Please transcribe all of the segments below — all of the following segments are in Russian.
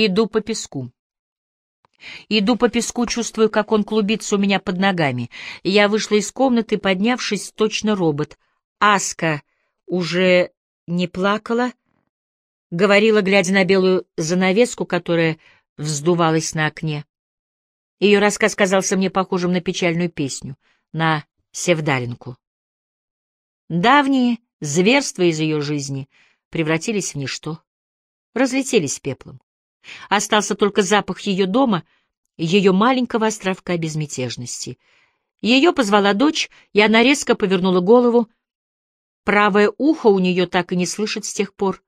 Иду по песку. Иду по песку, чувствую, как он клубится у меня под ногами. Я вышла из комнаты, поднявшись, точно робот. Аска уже не плакала, говорила, глядя на белую занавеску, которая вздувалась на окне. Ее рассказ казался мне похожим на печальную песню, на севдалинку. Давние зверства из ее жизни превратились в ничто, разлетелись пеплом. Остался только запах ее дома, ее маленького островка безмятежности. Ее позвала дочь, и она резко повернула голову. Правое ухо у нее так и не слышит с тех пор.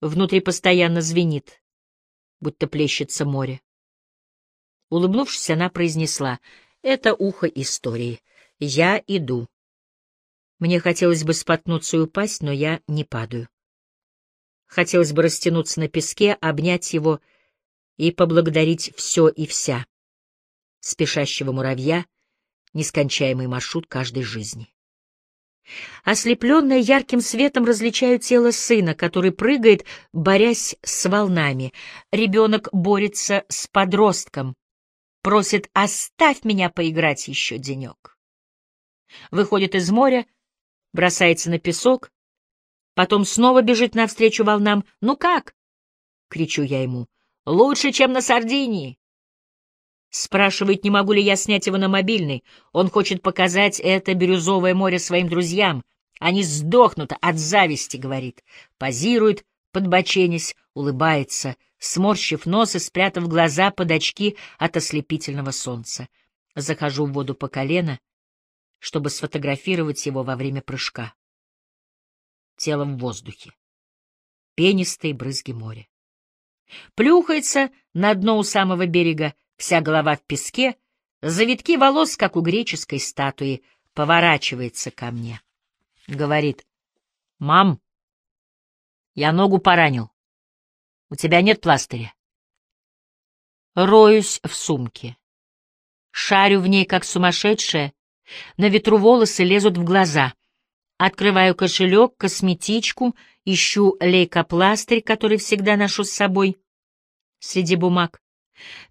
Внутри постоянно звенит, будто плещется море. Улыбнувшись, она произнесла, «Это ухо истории. Я иду». Мне хотелось бы споткнуться и упасть, но я не падаю. Хотелось бы растянуться на песке, обнять его и поблагодарить все и вся. Спешащего муравья, нескончаемый маршрут каждой жизни. Ослепленная ярким светом различаю тело сына, который прыгает, борясь с волнами. Ребенок борется с подростком, просит «оставь меня поиграть еще денек». Выходит из моря, бросается на песок, Потом снова бежит навстречу волнам. «Ну как?» — кричу я ему. «Лучше, чем на Сардинии». Спрашивает, не могу ли я снять его на мобильный. Он хочет показать это бирюзовое море своим друзьям. Они сдохнут от зависти, говорит. Позирует, подбоченясь, улыбается, сморщив нос и спрятав глаза под очки от ослепительного солнца. Захожу в воду по колено, чтобы сфотографировать его во время прыжка тело в воздухе. Пенистые брызги моря. Плюхается на дно у самого берега, вся голова в песке, завитки волос, как у греческой статуи, поворачивается ко мне. Говорит, «Мам, я ногу поранил. У тебя нет пластыря?» Роюсь в сумке. Шарю в ней, как сумасшедшая. На ветру волосы лезут в глаза. Открываю кошелек, косметичку, ищу лейкопластырь, который всегда ношу с собой. Среди бумаг.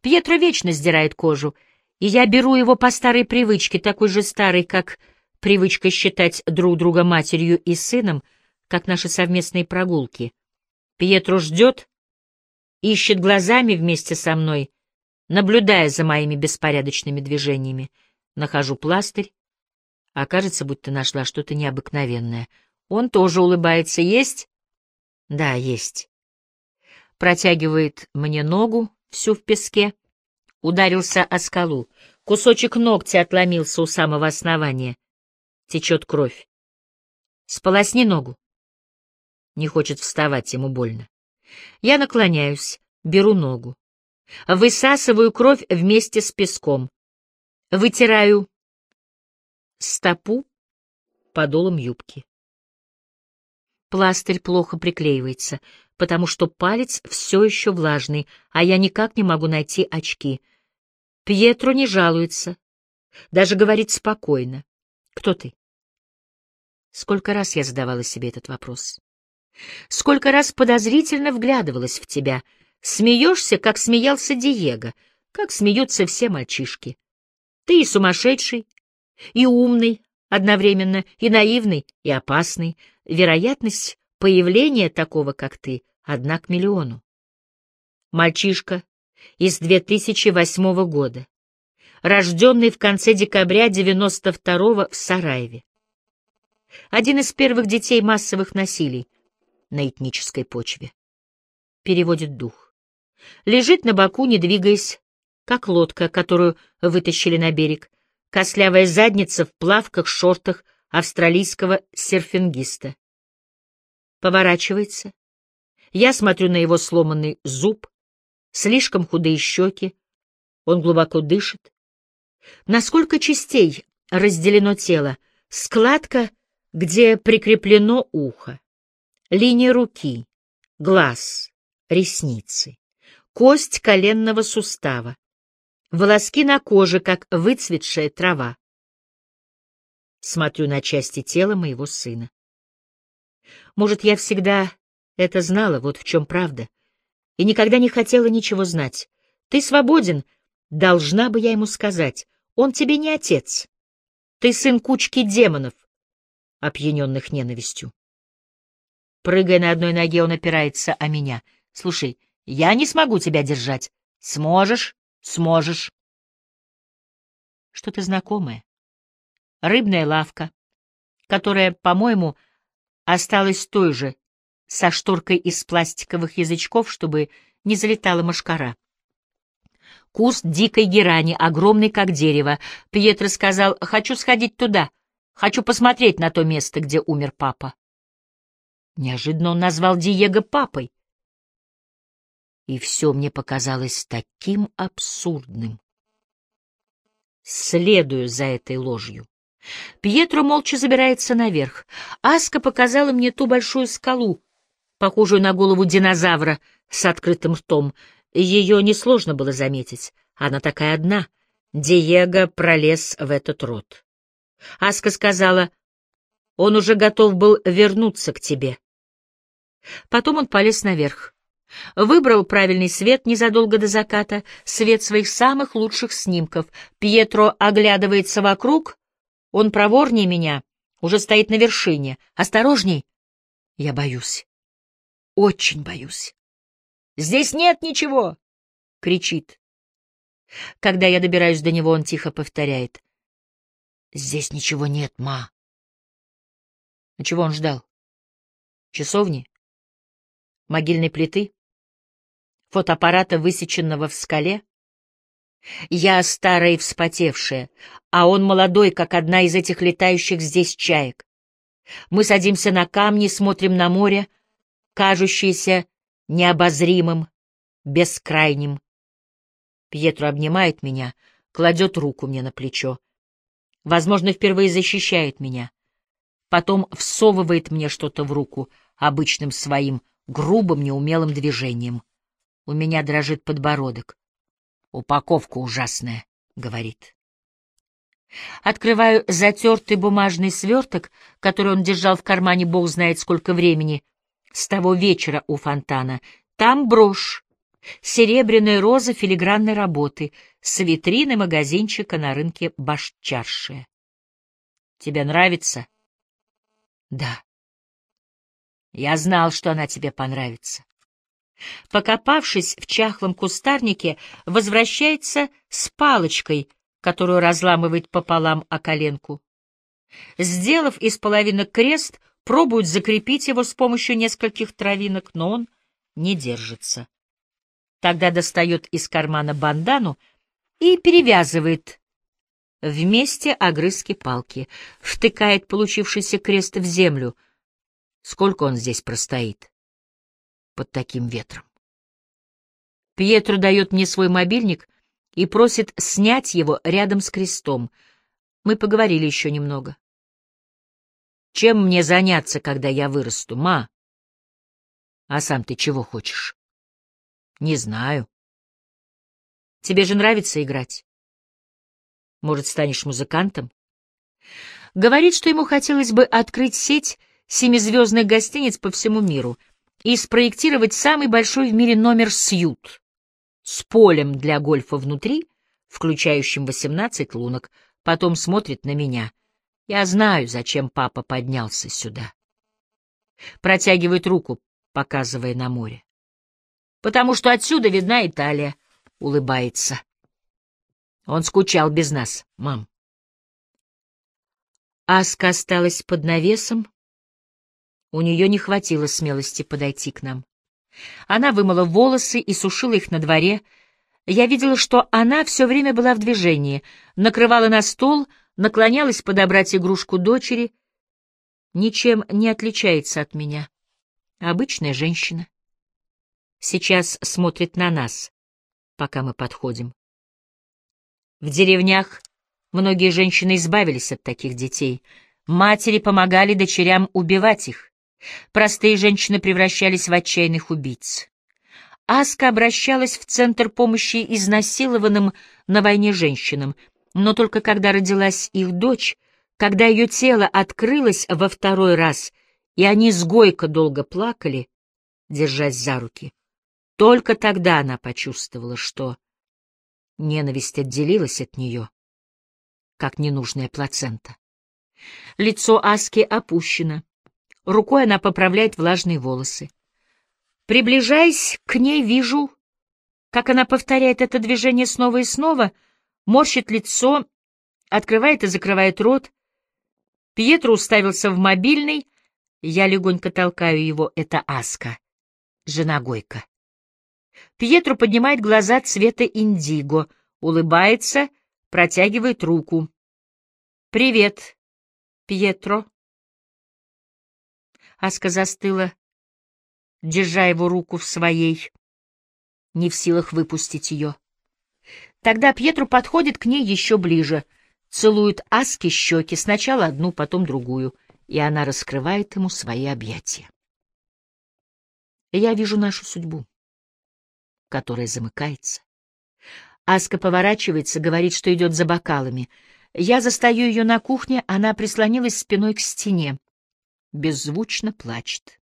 Пьетро вечно сдирает кожу, и я беру его по старой привычке, такой же старой, как привычка считать друг друга матерью и сыном, как наши совместные прогулки. Пьетро ждет, ищет глазами вместе со мной, наблюдая за моими беспорядочными движениями. Нахожу пластырь, а кажется, будто нашла что-то необыкновенное. Он тоже улыбается. Есть? Да, есть. Протягивает мне ногу, всю в песке. Ударился о скалу. Кусочек ногтя отломился у самого основания. Течет кровь. Сполосни ногу. Не хочет вставать, ему больно. Я наклоняюсь, беру ногу. Высасываю кровь вместе с песком. Вытираю стопу подолом юбки. Пластырь плохо приклеивается, потому что палец все еще влажный, а я никак не могу найти очки. Пьетро не жалуется, даже говорит спокойно. «Кто ты?» Сколько раз я задавала себе этот вопрос. Сколько раз подозрительно вглядывалась в тебя. Смеешься, как смеялся Диего, как смеются все мальчишки. Ты и сумасшедший, и умный одновременно, и наивный, и опасный. Вероятность появления такого, как ты, одна к миллиону. Мальчишка из 2008 года, рожденный в конце декабря 92 в Сараеве. Один из первых детей массовых насилий на этнической почве. Переводит дух. Лежит на боку, не двигаясь, как лодка, которую вытащили на берег, кослявая задница в плавках-шортах австралийского серфингиста. Поворачивается. Я смотрю на его сломанный зуб, слишком худые щеки. Он глубоко дышит. Насколько частей разделено тело? Складка, где прикреплено ухо. Линия руки, глаз, ресницы. Кость коленного сустава волоски на коже, как выцветшая трава. Смотрю на части тела моего сына. Может, я всегда это знала, вот в чем правда. и никогда не хотела ничего знать. Ты свободен, должна бы я ему сказать. Он тебе не отец. Ты сын кучки демонов, опьяненных ненавистью. Прыгая на одной ноге, он опирается о меня. Слушай, я не смогу тебя держать. Сможешь, сможешь. Что-то знакомое. Рыбная лавка, которая, по-моему, осталась той же, со шторкой из пластиковых язычков, чтобы не залетала мошкара. Куст дикой герани, огромный как дерево. Пьетро сказал, хочу сходить туда, хочу посмотреть на то место, где умер папа. Неожиданно он назвал Диего папой. И все мне показалось таким абсурдным. Следую за этой ложью. Пьетро молча забирается наверх. Аска показала мне ту большую скалу, похожую на голову динозавра с открытым ртом. Ее несложно было заметить. Она такая одна. Диего пролез в этот рот. Аска сказала, он уже готов был вернуться к тебе. Потом он полез наверх. Выбрал правильный свет незадолго до заката, свет своих самых лучших снимков. Пьетро оглядывается вокруг. Он проворнее меня, уже стоит на вершине. Осторожней! Я боюсь. Очень боюсь. «Здесь нет ничего!» — кричит. Когда я добираюсь до него, он тихо повторяет. «Здесь ничего нет, ма». А чего он ждал? Часовни? Могильной плиты? Фотоаппарата, высеченного в скале? Я старая и вспотевшая, а он молодой, как одна из этих летающих здесь чаек. Мы садимся на камни, смотрим на море, кажущееся необозримым, бескрайним. Пьетро обнимает меня, кладет руку мне на плечо. Возможно, впервые защищает меня. Потом всовывает мне что-то в руку обычным своим грубым неумелым движением. У меня дрожит подбородок. «Упаковка ужасная», — говорит. Открываю затертый бумажный сверток, который он держал в кармане бог знает сколько времени — с того вечера у фонтана. Там брошь, серебряная роза филигранной работы с витрины магазинчика на рынке Башчаршия. Тебе нравится? Да. Я знал, что она тебе понравится. Покопавшись в чахлом кустарнике, возвращается с палочкой, которую разламывает пополам о коленку. Сделав из половины крест, пробует закрепить его с помощью нескольких травинок, но он не держится. Тогда достает из кармана бандану и перевязывает вместе огрызки палки, втыкает получившийся крест в землю. Сколько он здесь простоит под таким ветром? Пьетро дает мне свой мобильник и просит снять его рядом с крестом. Мы поговорили еще немного. Чем мне заняться, когда я вырасту, ма? А сам ты чего хочешь? Не знаю. Тебе же нравится играть. Может, станешь музыкантом? Говорит, что ему хотелось бы открыть сеть семизвездных гостиниц по всему миру и спроектировать самый большой в мире номер «Сьют» с полем для гольфа внутри, включающим 18 лунок, потом смотрит на меня — я знаю, зачем папа поднялся сюда. Протягивает руку, показывая на море. Потому что отсюда видна Италия, улыбается. Он скучал без нас, мам. Аска осталась под навесом. У нее не хватило смелости подойти к нам. Она вымыла волосы и сушила их на дворе. Я видела, что она все время была в движении, накрывала на стол, наклонялась подобрать игрушку дочери, ничем не отличается от меня. Обычная женщина. Сейчас смотрит на нас, пока мы подходим. В деревнях многие женщины избавились от таких детей. Матери помогали дочерям убивать их. Простые женщины превращались в отчаянных убийц. Аска обращалась в Центр помощи изнасилованным на войне женщинам — но только когда родилась их дочь, когда ее тело открылось во второй раз, и они с Гойко долго плакали, держась за руки, Только тогда она почувствовала, что ненависть отделилась от нее, как ненужная плацента. Лицо Аски опущено. Рукой она поправляет влажные волосы. Приближаясь к ней, вижу, как она повторяет это движение снова и снова, морщит лицо, открывает и закрывает рот. Пьетро уставился в мобильный. Я легонько толкаю его. Это Аска, жена Гойка. Пьетро поднимает глаза цвета индиго, улыбается, протягивает руку. «Привет, Пьетро». Аска застыла, держа его руку в своей, не в силах выпустить ее. Тогда Пьетро подходит к ней еще ближе, целует Аске щеки, сначала одну, потом другую, и она раскрывает ему свои объятия. Я вижу нашу судьбу, которая замыкается. Аска поворачивается, говорит, что идет за бокалами. Я застаю ее на кухне, она прислонилась спиной к стене беззвучно плачет.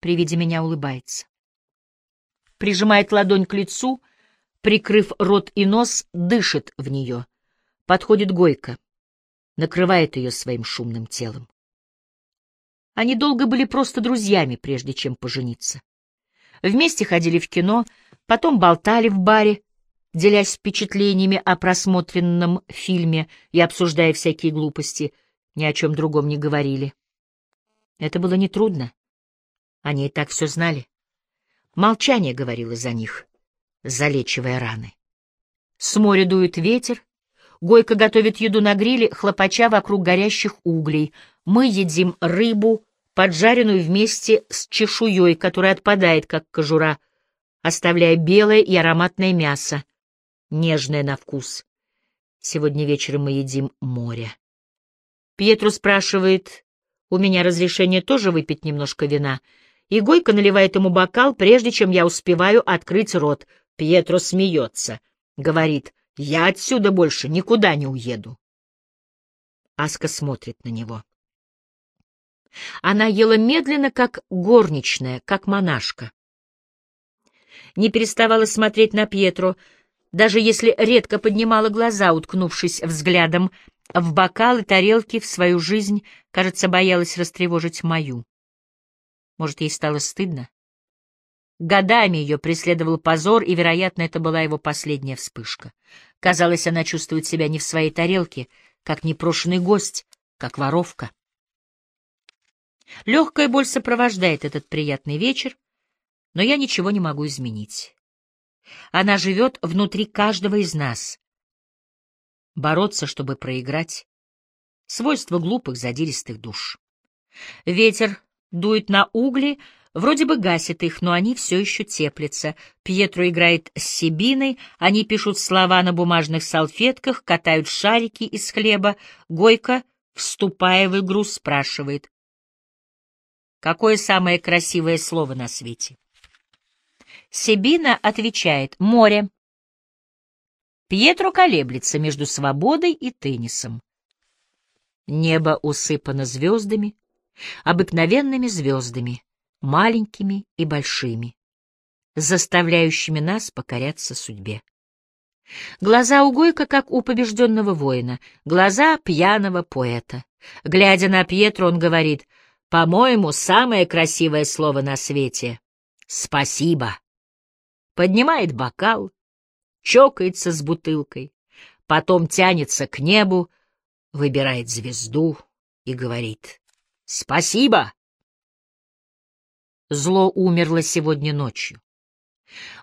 При виде меня улыбается. Прижимает ладонь к лицу, прикрыв рот и нос, дышит в нее. Подходит Гойка, накрывает ее своим шумным телом. Они долго были просто друзьями, прежде чем пожениться. Вместе ходили в кино, потом болтали в баре, делясь впечатлениями о просмотренном фильме и обсуждая всякие глупости, ни о чем другом не говорили. Это было нетрудно. Они и так все знали. Молчание говорило за них, залечивая раны. С моря дует ветер, Гойка готовит еду на гриле, хлопача вокруг горящих углей. Мы едим рыбу, поджаренную вместе с чешуей, которая отпадает, как кожура, оставляя белое и ароматное мясо, нежное на вкус. Сегодня вечером мы едим море. Пьетру спрашивает, у меня разрешение тоже выпить немножко вина. И Гойко наливает ему бокал, прежде чем я успеваю открыть рот. Пьетро смеется. Говорит, я отсюда больше никуда не уеду. Аска смотрит на него. Она ела медленно, как горничная, как монашка. Не переставала смотреть на Пьетро, даже если редко поднимала глаза, уткнувшись взглядом в бокал и тарелки в свою жизнь, кажется, боялась растревожить мою. Может, ей стало стыдно? Годами ее преследовал позор, и, вероятно, это была его последняя вспышка. Казалось, она чувствует себя не в своей тарелке, как непрошенный гость, как воровка. Легкая боль сопровождает этот приятный вечер, но я ничего не могу изменить. Она живет внутри каждого из нас, бороться, чтобы проиграть. Свойство глупых, задиристых душ. Ветер дует на угли, вроде бы гасит их, но они все еще теплятся. Пьетро играет с Сибиной, они пишут слова на бумажных салфетках, катают шарики из хлеба. Гойка, вступая в игру, спрашивает. Какое самое красивое слово на свете? Сибина отвечает «море». Пьетро колеблется между свободой и теннисом. Небо усыпано звездами, обыкновенными звездами, маленькими и большими, заставляющими нас покоряться судьбе. Глаза у Гойка, как у побежденного воина, глаза пьяного поэта. Глядя на Пьетро, он говорит, «По-моему, самое красивое слово на свете — спасибо». Поднимает бокал, чокается с бутылкой, потом тянется к небу, выбирает звезду и говорит «Спасибо!» Зло умерло сегодня ночью.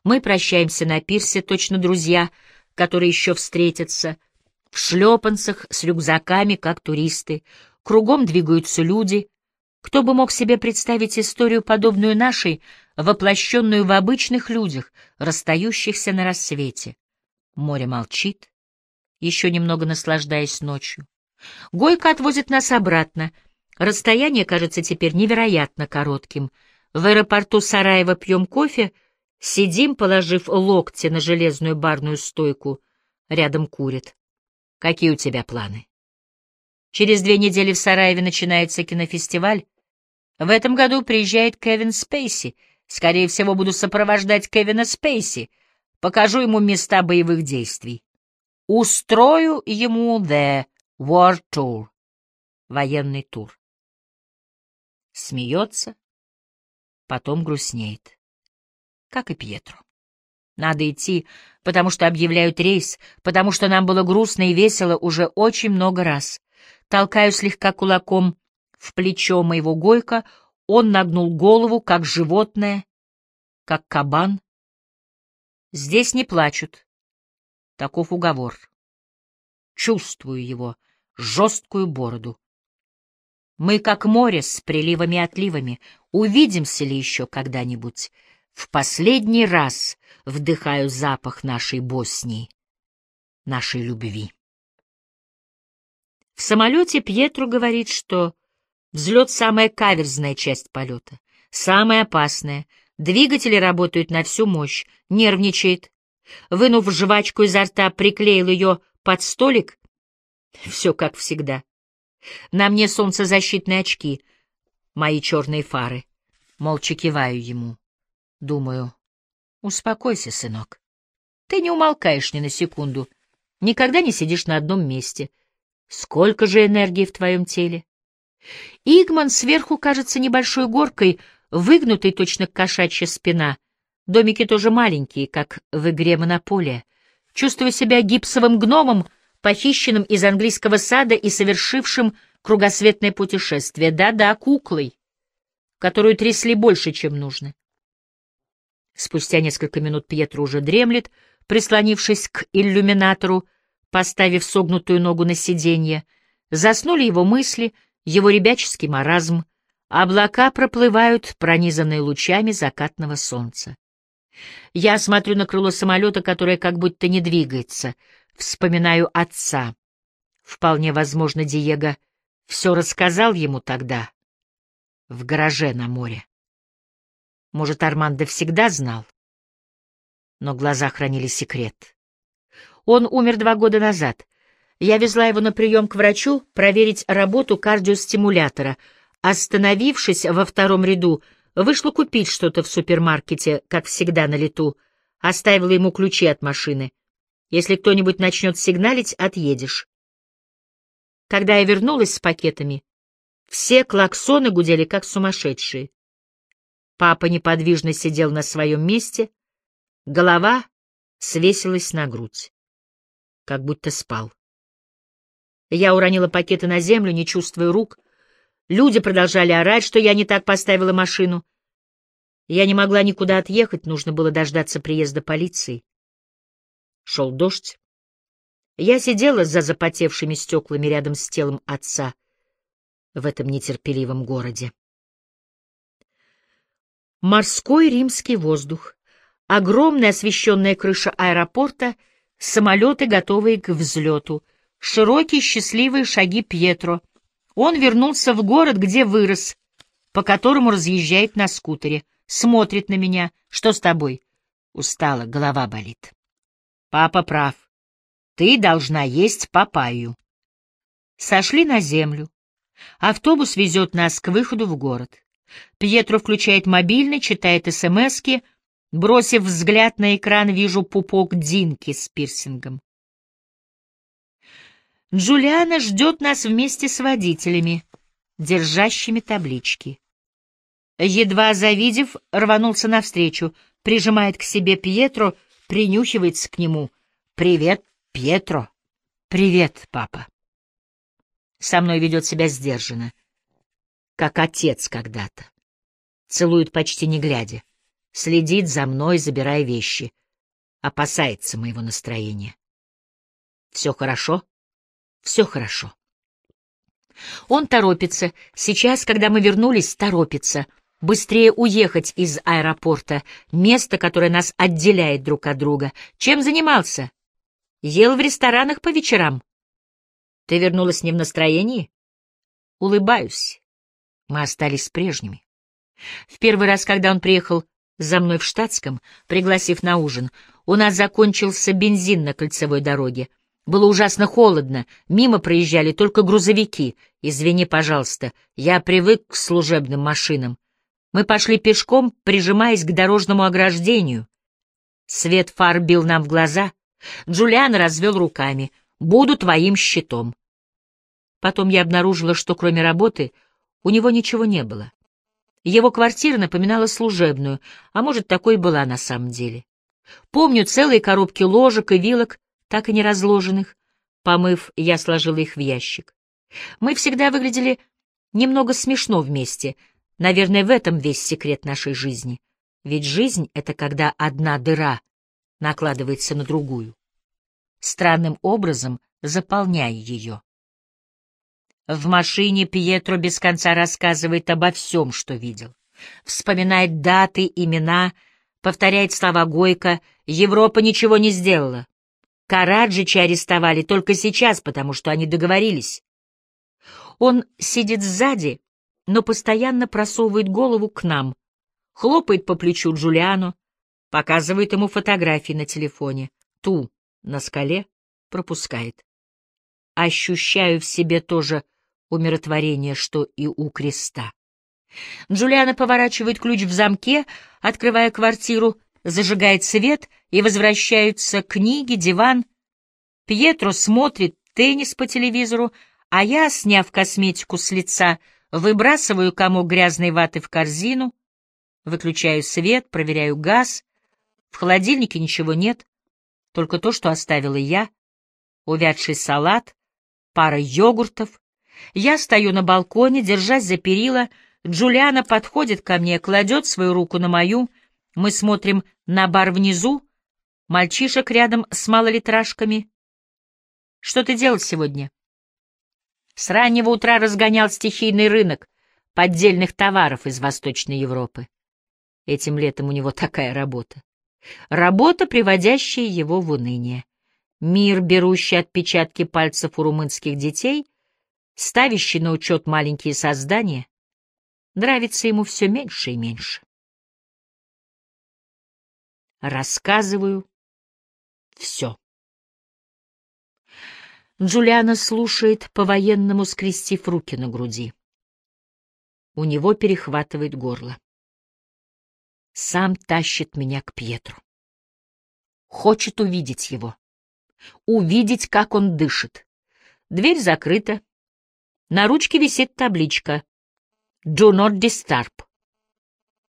Мы прощаемся на пирсе, точно друзья, которые еще встретятся, в шлепанцах, с рюкзаками, как туристы. Кругом двигаются люди. Кто бы мог себе представить историю, подобную нашей, воплощенную в обычных людях, расстающихся на рассвете. Море молчит, еще немного наслаждаясь ночью. Гойка отвозит нас обратно. Расстояние кажется теперь невероятно коротким. В аэропорту Сараева пьем кофе, сидим, положив локти на железную барную стойку. Рядом курит. Какие у тебя планы? Через две недели в Сараеве начинается кинофестиваль. В этом году приезжает Кевин Спейси — Скорее всего, буду сопровождать Кевина Спейси, покажу ему места боевых действий. Устрою ему The War Tour, военный тур. Смеется, потом грустнеет, как и Пьетро. Надо идти, потому что объявляют рейс, потому что нам было грустно и весело уже очень много раз. Толкаю слегка кулаком в плечо моего Гойка, он нагнул голову, как животное, как кабан. Здесь не плачут. Таков уговор. Чувствую его, жесткую бороду. Мы как море с приливами и отливами. Увидимся ли еще когда-нибудь? В последний раз вдыхаю запах нашей Боснии, нашей любви. В самолете Пьетро говорит, что взлет — самая каверзная часть полета, самая опасная. Двигатели работают на всю мощь, нервничает. Вынув жвачку изо рта, приклеил ее под столик. Все как всегда. На мне солнцезащитные очки, мои черные фары. Молча киваю ему. Думаю, успокойся, сынок. Ты не умолкаешь ни на секунду, никогда не сидишь на одном месте. Сколько же энергии в твоем теле? Игман сверху кажется небольшой горкой, выгнутой точно кошачья спина. Домики тоже маленькие, как в игре «Монополия». Чувствую себя гипсовым гномом — похищенным из английского сада и совершившим кругосветное путешествие. Да-да, куклой, которую трясли больше, чем нужно. Спустя несколько минут Пьетро уже дремлет, прислонившись к иллюминатору, поставив согнутую ногу на сиденье. Заснули его мысли, его ребяческий маразм. Облака проплывают, пронизанные лучами закатного солнца. Я смотрю на крыло самолета, которое как будто не двигается — Вспоминаю отца. Вполне возможно, Диего все рассказал ему тогда, в гараже на море. Может, Армандо всегда знал, но глаза хранили секрет. Он умер два года назад. Я везла его на прием к врачу проверить работу кардиостимулятора. Остановившись во втором ряду, вышла купить что-то в супермаркете, как всегда на лету. Оставила ему ключи от машины. Если кто-нибудь начнет сигналить, отъедешь. Когда я вернулась с пакетами, все клаксоны гудели как сумасшедшие. Папа неподвижно сидел на своем месте, голова свесилась на грудь, как будто спал. Я уронила пакеты на землю, не чувствуя рук. Люди продолжали орать, что я не так поставила машину. Я не могла никуда отъехать, нужно было дождаться приезда полиции. Шел дождь. Я сидела за запотевшими стеклами рядом с телом отца в этом нетерпеливом городе. Морской римский воздух, огромная освещенная крыша аэропорта, самолеты, готовые к взлету, широкие счастливые шаги Пьетро. Он вернулся в город, где вырос, по которому разъезжает на скутере, смотрит на меня. Что с тобой? Устала, голова болит. Папа прав. Ты должна есть папайю. Сошли на землю. Автобус везет нас к выходу в город. Пьетро включает мобильный, читает СМСки. Бросив взгляд на экран, вижу пупок Динки с пирсингом. Джулиана ждет нас вместе с водителями, держащими таблички. Едва завидев, рванулся навстречу, прижимает к себе Пьетро, принюхивается к нему. «Привет, Пьетро!» «Привет, папа!» Со мной ведет себя сдержанно, как отец когда-то. Целует почти не глядя, следит за мной, забирая вещи, опасается моего настроения. «Все хорошо?» «Все хорошо». Он торопится. Сейчас, когда мы вернулись, торопится — быстрее уехать из аэропорта, место, которое нас отделяет друг от друга. Чем занимался? Ел в ресторанах по вечерам. Ты вернулась не в настроении? Улыбаюсь. Мы остались прежними. В первый раз, когда он приехал за мной в штатском, пригласив на ужин, у нас закончился бензин на кольцевой дороге. Было ужасно холодно, мимо проезжали только грузовики. Извини, пожалуйста, я привык к служебным машинам. Мы пошли пешком, прижимаясь к дорожному ограждению. Свет фар бил нам в глаза. Джулиан развел руками. «Буду твоим щитом». Потом я обнаружила, что кроме работы у него ничего не было. Его квартира напоминала служебную, а может, такой была на самом деле. Помню целые коробки ложек и вилок, так и не разложенных. Помыв, я сложила их в ящик. Мы всегда выглядели немного смешно вместе. Наверное, в этом весь секрет нашей жизни. Ведь жизнь — это когда одна дыра накладывается на другую, странным образом заполняя ее. В машине Пьетро без конца рассказывает обо всем, что видел. Вспоминает даты, имена, повторяет слова Гойко. Европа ничего не сделала. Караджича арестовали только сейчас, потому что они договорились. Он сидит сзади, но постоянно просовывает голову к нам, хлопает по плечу Джулиану, показывает ему фотографии на телефоне. Ту на скале пропускает. Ощущаю в себе тоже умиротворение, что и у креста. Джулиана поворачивает ключ в замке, открывая квартиру, зажигает свет, и возвращаются книги, диван. Пьетро смотрит теннис по телевизору, а я, сняв косметику с лица, выбрасываю комок грязной ваты в корзину, выключаю свет, проверяю газ. В холодильнике ничего нет, только то, что оставила я, увядший салат, пара йогуртов. Я стою на балконе, держась за перила, Джулиана подходит ко мне, кладет свою руку на мою, мы смотрим на бар внизу, мальчишек рядом с малолитражками. Что ты делал сегодня? С раннего утра разгонял стихийный рынок поддельных товаров из Восточной Европы. Этим летом у него такая работа. Работа, приводящая его в уныние. Мир, берущий отпечатки пальцев у румынских детей, ставящий на учет маленькие создания, нравится ему все меньше и меньше. Рассказываю все. Джулиана слушает, по-военному скрестив руки на груди. У него перехватывает горло. Сам тащит меня к Пьетру. Хочет увидеть его. Увидеть, как он дышит. Дверь закрыта. На ручке висит табличка «Do not disturb»,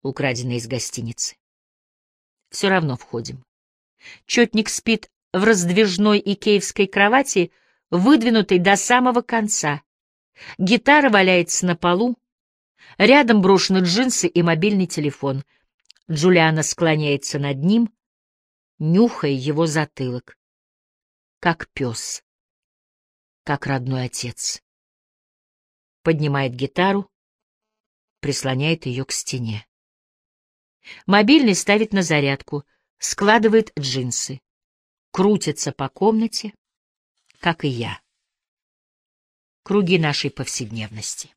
украденная из гостиницы. Все равно входим. Четник спит в раздвижной икеевской кровати, выдвинутый до самого конца. Гитара валяется на полу. Рядом брошены джинсы и мобильный телефон. Джулиана склоняется над ним, нюхая его затылок. Как пес. Как родной отец. Поднимает гитару, прислоняет ее к стене. Мобильный ставит на зарядку, складывает джинсы. Крутится по комнате, как и я. Круги нашей повседневности.